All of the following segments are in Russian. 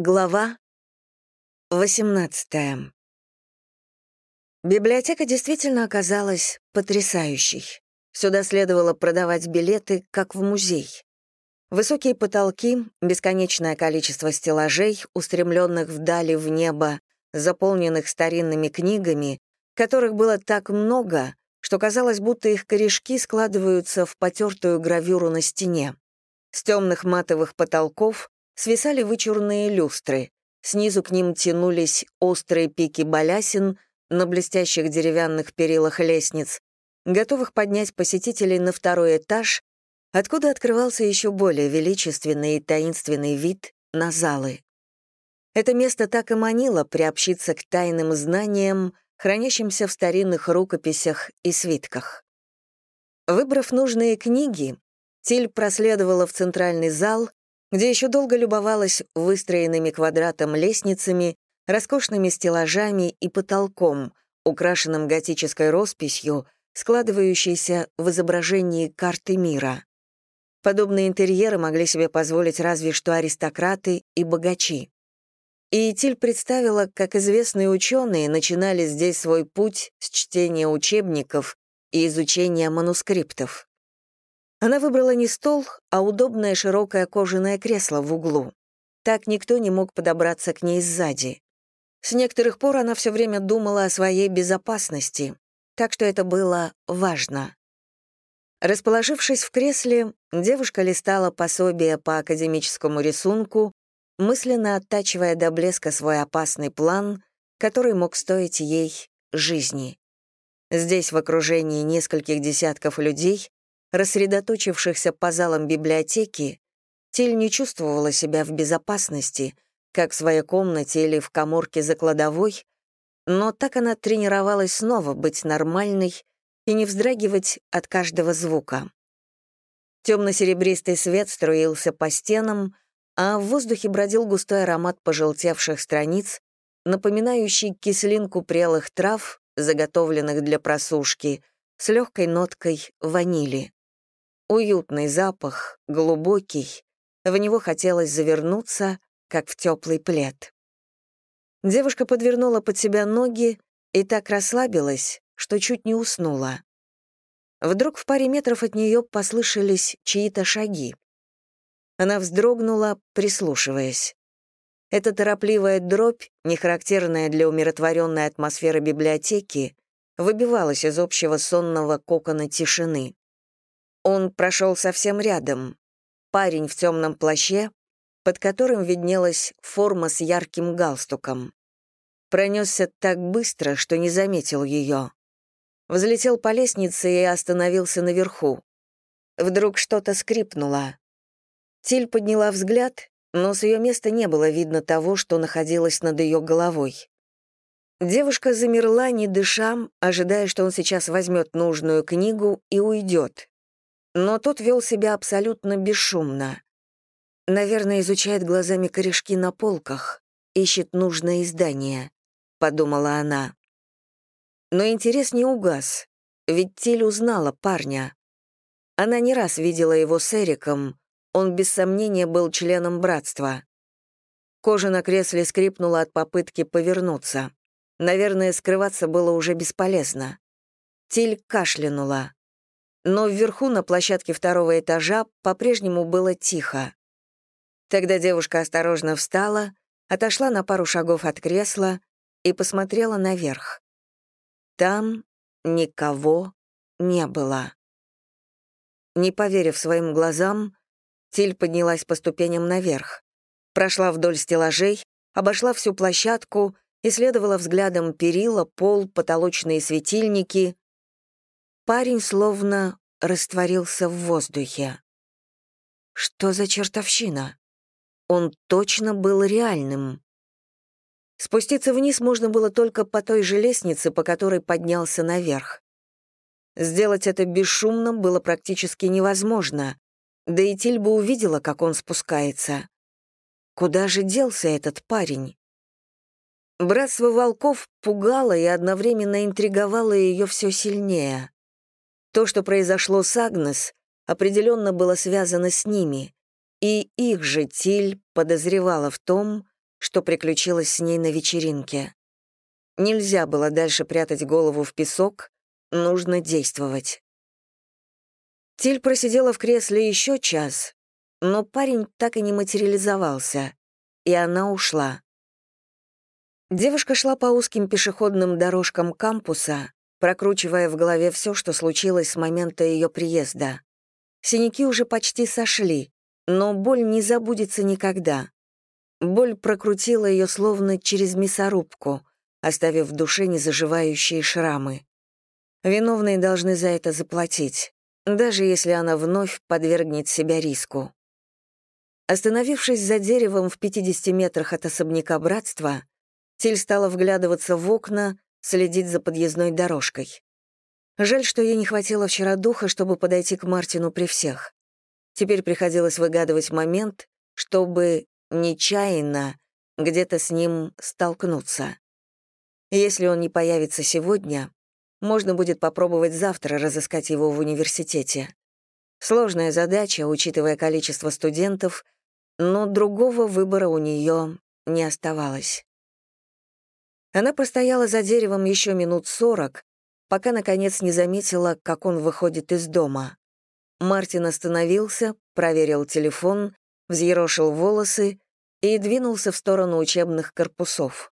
Глава 18 Библиотека действительно оказалась потрясающей. Сюда следовало продавать билеты, как в музей. Высокие потолки, бесконечное количество стеллажей, устремленных вдали в небо, заполненных старинными книгами, которых было так много, что казалось, будто их корешки складываются в потертую гравюру на стене. С темных матовых потолков свисали вычурные люстры. Снизу к ним тянулись острые пики балясин на блестящих деревянных перилах лестниц, готовых поднять посетителей на второй этаж, откуда открывался еще более величественный и таинственный вид на залы. Это место так и манило приобщиться к тайным знаниям, хранящимся в старинных рукописях и свитках. Выбрав нужные книги, Тиль проследовала в центральный зал, где еще долго любовалась выстроенными квадратом лестницами, роскошными стеллажами и потолком, украшенным готической росписью, складывающейся в изображении карты мира. Подобные интерьеры могли себе позволить разве что аристократы и богачи. И Тиль представила, как известные ученые начинали здесь свой путь с чтения учебников и изучения манускриптов. Она выбрала не стол, а удобное широкое кожаное кресло в углу. Так никто не мог подобраться к ней сзади. С некоторых пор она все время думала о своей безопасности, так что это было важно. Расположившись в кресле, девушка листала пособие по академическому рисунку, мысленно оттачивая до блеска свой опасный план, который мог стоить ей жизни. Здесь, в окружении нескольких десятков людей, рассредоточившихся по залам библиотеки, Тиль не чувствовала себя в безопасности, как в своей комнате или в коморке за кладовой, но так она тренировалась снова быть нормальной и не вздрагивать от каждого звука. Темно-серебристый свет струился по стенам, а в воздухе бродил густой аромат пожелтевших страниц, напоминающий кислинку прелых трав, заготовленных для просушки, с легкой ноткой ванили. Уютный запах, глубокий. В него хотелось завернуться, как в теплый плед. Девушка подвернула под себя ноги и так расслабилась, что чуть не уснула. Вдруг в паре метров от нее послышались чьи-то шаги. Она вздрогнула, прислушиваясь. Эта торопливая дробь, не характерная для умиротворенной атмосферы библиотеки, выбивалась из общего сонного кокона тишины. Он прошел совсем рядом. Парень в темном плаще, под которым виднелась форма с ярким галстуком. Пронесся так быстро, что не заметил ее. Взлетел по лестнице и остановился наверху. Вдруг что-то скрипнуло. Тиль подняла взгляд, но с ее места не было видно того, что находилось над ее головой. Девушка замерла, не дыша, ожидая, что он сейчас возьмет нужную книгу и уйдет но тот вел себя абсолютно бесшумно. Наверное, изучает глазами корешки на полках, ищет нужное издание, подумала она. Но интерес не угас, ведь Тиль узнала парня. Она не раз видела его с Эриком, он без сомнения был членом братства. Кожа на кресле скрипнула от попытки повернуться. Наверное, скрываться было уже бесполезно. Тиль кашлянула но вверху на площадке второго этажа по-прежнему было тихо. Тогда девушка осторожно встала, отошла на пару шагов от кресла и посмотрела наверх. Там никого не было. Не поверив своим глазам, Тиль поднялась по ступеням наверх, прошла вдоль стеллажей, обошла всю площадку, исследовала взглядом перила, пол, потолочные светильники, Парень словно растворился в воздухе. Что за чертовщина? Он точно был реальным. Спуститься вниз можно было только по той же лестнице, по которой поднялся наверх. Сделать это бесшумно было практически невозможно, да и Тиль бы увидела, как он спускается. Куда же делся этот парень? Братство волков пугало и одновременно интриговало ее все сильнее. То, что произошло с Агнес, определенно было связано с ними, и их же Тиль подозревала в том, что приключилось с ней на вечеринке. Нельзя было дальше прятать голову в песок, нужно действовать. Тиль просидела в кресле еще час, но парень так и не материализовался, и она ушла. Девушка шла по узким пешеходным дорожкам кампуса, прокручивая в голове все, что случилось с момента ее приезда. Синяки уже почти сошли, но боль не забудется никогда. Боль прокрутила ее словно через мясорубку, оставив в душе незаживающие шрамы. Виновные должны за это заплатить, даже если она вновь подвергнет себя риску. Остановившись за деревом в 50 метрах от особняка братства, Тиль стала вглядываться в окна, следить за подъездной дорожкой. Жаль, что ей не хватило вчера духа, чтобы подойти к Мартину при всех. Теперь приходилось выгадывать момент, чтобы нечаянно где-то с ним столкнуться. Если он не появится сегодня, можно будет попробовать завтра разыскать его в университете. Сложная задача, учитывая количество студентов, но другого выбора у нее не оставалось. Она простояла за деревом еще минут сорок, пока, наконец, не заметила, как он выходит из дома. Мартин остановился, проверил телефон, взъерошил волосы и двинулся в сторону учебных корпусов.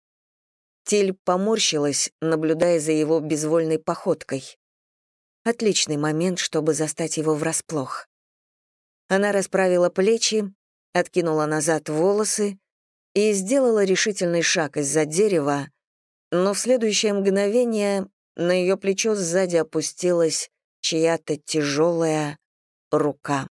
Тиль поморщилась, наблюдая за его безвольной походкой. Отличный момент, чтобы застать его врасплох. Она расправила плечи, откинула назад волосы и сделала решительный шаг из-за дерева, но в следующее мгновение на ее плечо сзади опустилась чья-то тяжелая рука.